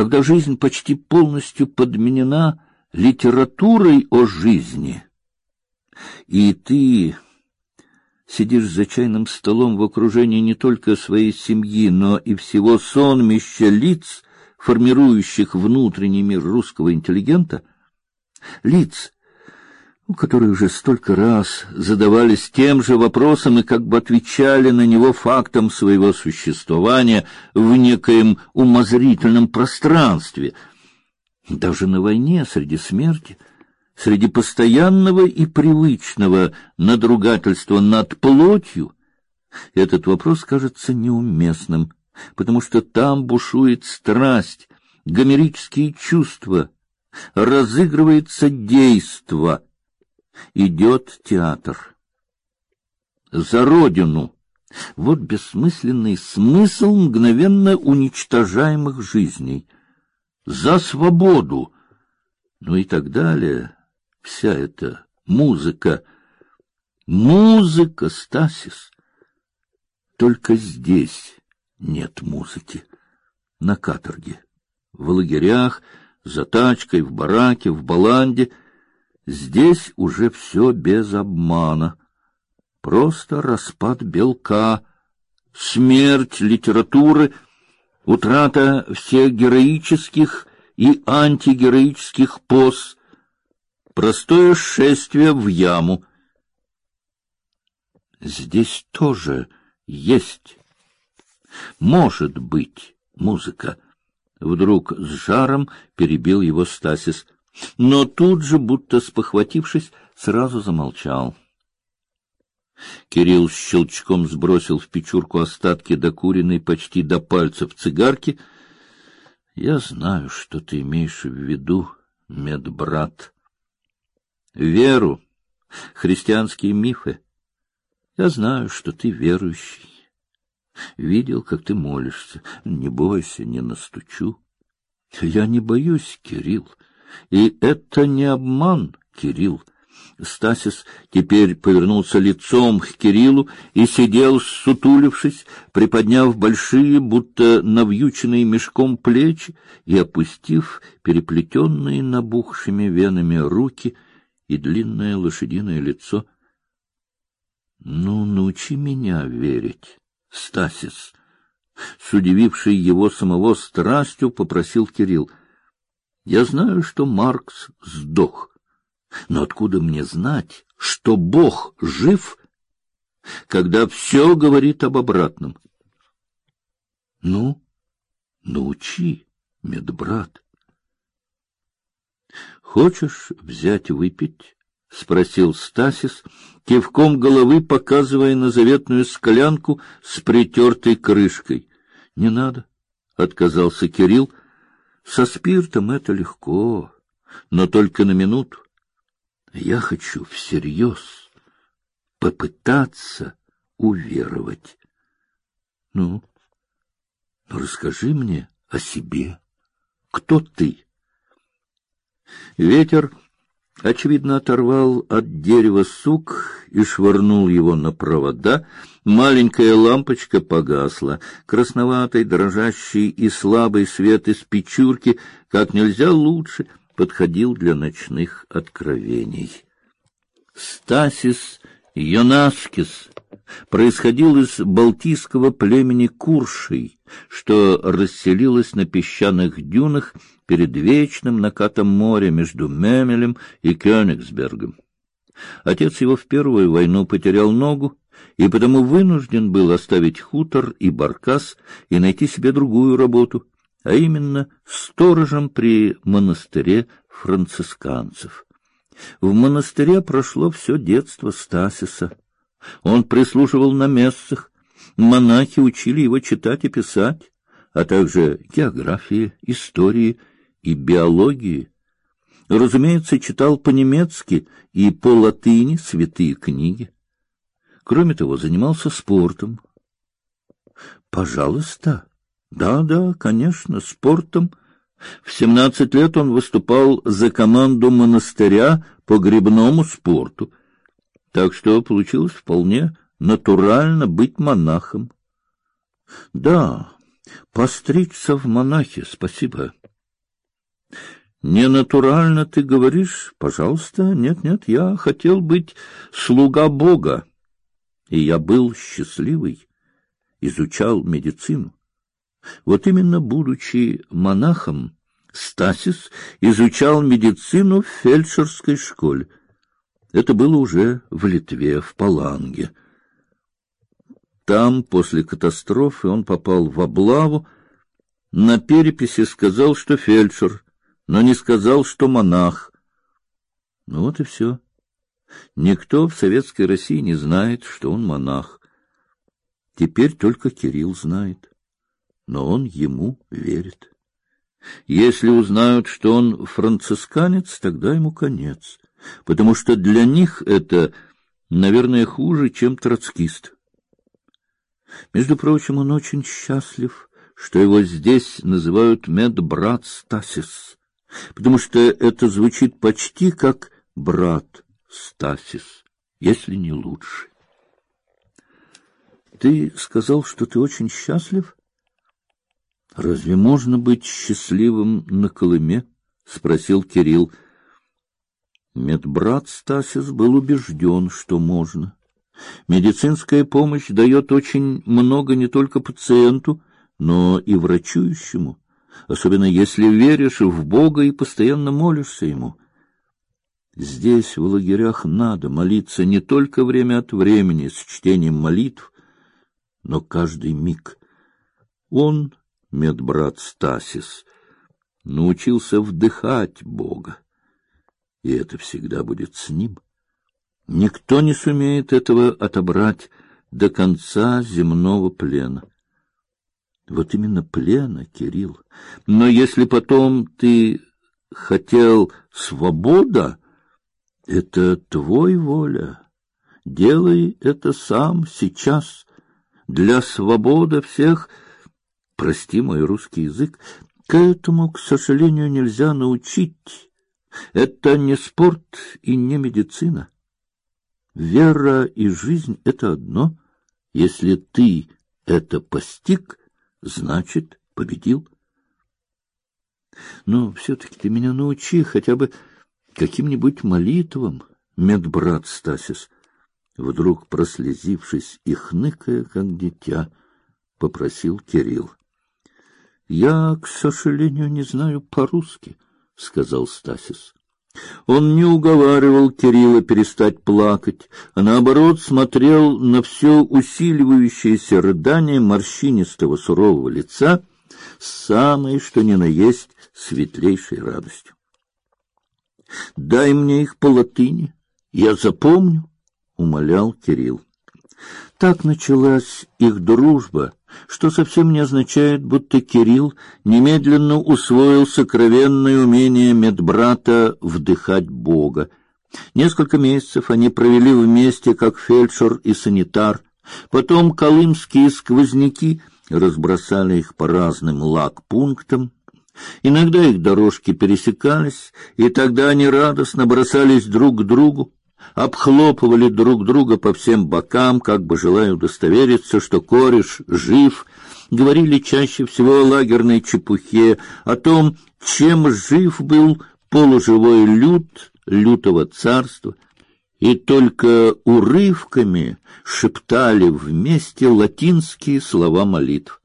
когда жизнь почти полностью подменена литературой о жизни, и ты сидишь за чайным столом в окружении не только своей семьи, но и всего сонмища лиц, формирующих внутренний мир русского интеллигента, лиц, у которых уже столько раз задавались тем же вопросом и как бы отвечали на него фактом своего существования в некоем умозрительном пространстве, даже на войне среди смерти — среди постоянного и привычного надругательства над плотью, этот вопрос кажется неуместным, потому что там бушует страсть, гомерические чувства, разыгрывается действо, идет театр. За родину. Вот бессмысленный смысл мгновенно уничтожаемых жизней. За свободу. Ну и так далее вся эта музыка. Музыка, Стасис. Только здесь нет музыки. На каторге, в лагерях, за тачкой, в бараке, в баланде. Здесь уже все без обмана. Просто распад белка, смерть литературы, утрата всех героических и антигероических поз, Простое шествие в яму. Здесь тоже есть, может быть, музыка. Вдруг с жаром перебил его Стасис, но тут же, будто спохватившись, сразу замолчал. Кирилл щелчком сбросил в печурку остатки докуренной почти до пальцев цигарки. Я знаю, что ты имеешь в виду, медбрат веру, христианские мифы. Я знаю, что ты верующий. Видел, как ты молишься. Не бойся, не настучу. Я не боюсь, Кирилл. И это не обман, Кирилл. Стасис теперь повернулся лицом к Кириллу и сидел, сутулившись, приподняв большие, будто навьюченные мешком плечи и опустив переплетенные набухшими венами руки — и длинное лошадиное лицо. Ну, научи меня верить, Стасис. С удивившей его самого страстью попросил Кирилл. Я знаю, что Маркс сдох, но откуда мне знать, что Бог жив, когда все говорит об обратном? Ну, научи, медбрат. Хочешь взять выпить? спросил Стасис, кивком головы показывая на заветную склянку с притертой крышкой. Не надо, отказался Кирилл. Со спиртом это легко, но только на минуту. Я хочу всерьез попытаться уверовать. Ну, расскажи мне о себе. Кто ты? Ветер, очевидно, оторвал от дерева сук и швырнул его на провода. Маленькая лампочка погасла. Красноватый, дрожащий и слабый свет из печурки как нельзя лучше подходил для ночных откровений. Стасис Йонаскис происходил из балтийского племени Куршей, что расселилось на песчаных дюнах перед вечным накатом моря между Мемелем и Кёнигсбергом. Отец его в первую войну потерял ногу, и потому вынужден был оставить хутор и баркас и найти себе другую работу, а именно сторожем при монастыре францисканцев. В монастыре прошло все детство Стасиса. Он прислушивал на мессах, монахи учили его читать и писать, а также географии, истории и биологии. Разумеется, читал по-немецки и по-латыни святые книги. Кроме того, занимался спортом. Пожалуйста. Да-да, конечно, спортом. В семнадцать лет он выступал за команду монастыря по гребному спорту. Так что получилось вполне натурально быть монахом. Да, постричься в монахи, спасибо. Не натурально ты говоришь, пожалуйста. Нет, нет, я хотел быть слуга Бога. И я был счастливый, изучал медицину. Вот именно будучи монахом, Стасис изучал медицину в фельдшерской школе. Это было уже в Литве, в Паланге. Там, после катастрофы, он попал в облаву. На переписи сказал, что фельдшер, но не сказал, что монах. Ну вот и все. Никто в советской России не знает, что он монах. Теперь только Кирилл знает, но он ему верит. Если узнают, что он францисканец, тогда ему конец, потому что для них это, наверное, хуже, чем троцкист. Между прочим, он очень счастлив, что его здесь называют медбрат Стасис, потому что это звучит почти как брат Стасис, если не лучше. Ты сказал, что ты очень счастлив? Разве можно быть счастливым на Колыме? спросил Кирилл. Медбрат Стасис был убежден, что можно. Медицинская помощь дает очень много не только пациенту, но и врачующему, особенно если веришь в Бога и постоянно молишься ему. Здесь, в лагерях, надо молиться не только время от времени с чтением молитв, но каждый миг. Он, медбрат Стасис, научился вдыхать Бога, и это всегда будет с ним. Никто не сумеет этого отобрать до конца земного плена. Вот именно плена, Кирилл. Но если потом ты хотел свобода, это твой воля. Делай это сам сейчас. Для свободы всех, прости мой русский язык, к этому, к сожалению, нельзя научить. Это не спорт и не медицина. Вера и жизнь — это одно. Если ты это постиг, значит, победил. Но все-таки ты меня научи хотя бы каким-нибудь молитвам, медбрат Стасис. Вдруг, прослезившись и хныкая, как дитя, попросил Кирилл. — Я, к сожалению, не знаю по-русски, — сказал Стасис. Он не уговаривал Кирилла перестать плакать, а наоборот смотрел на все усиливающееся рыдание морщинистого сурового лица с самой, что ни на есть, светлейшей радостью. Дай мне их по латыни, я запомню, умолял Кирилл. Так началась их дружба, что совсем не означает, будто Кирилл немедленно усвоил сокровенное умение медбрата вдыхать Бога. Несколько месяцев они провели вместе, как фельдшер и санитар. Потом колымские сквозняки разбросали их по разным лагпунктам. Иногда их дорожки пересекались, и тогда они радостно бросались друг к другу обхлопывали друг друга по всем бокам, как бы желая удостовериться, что кореш жив, говорили чаще всего о лагерной чепухе, о том, чем жив был полуживой люд лютого царства, и только урывками шептали вместе латинские слова молитв.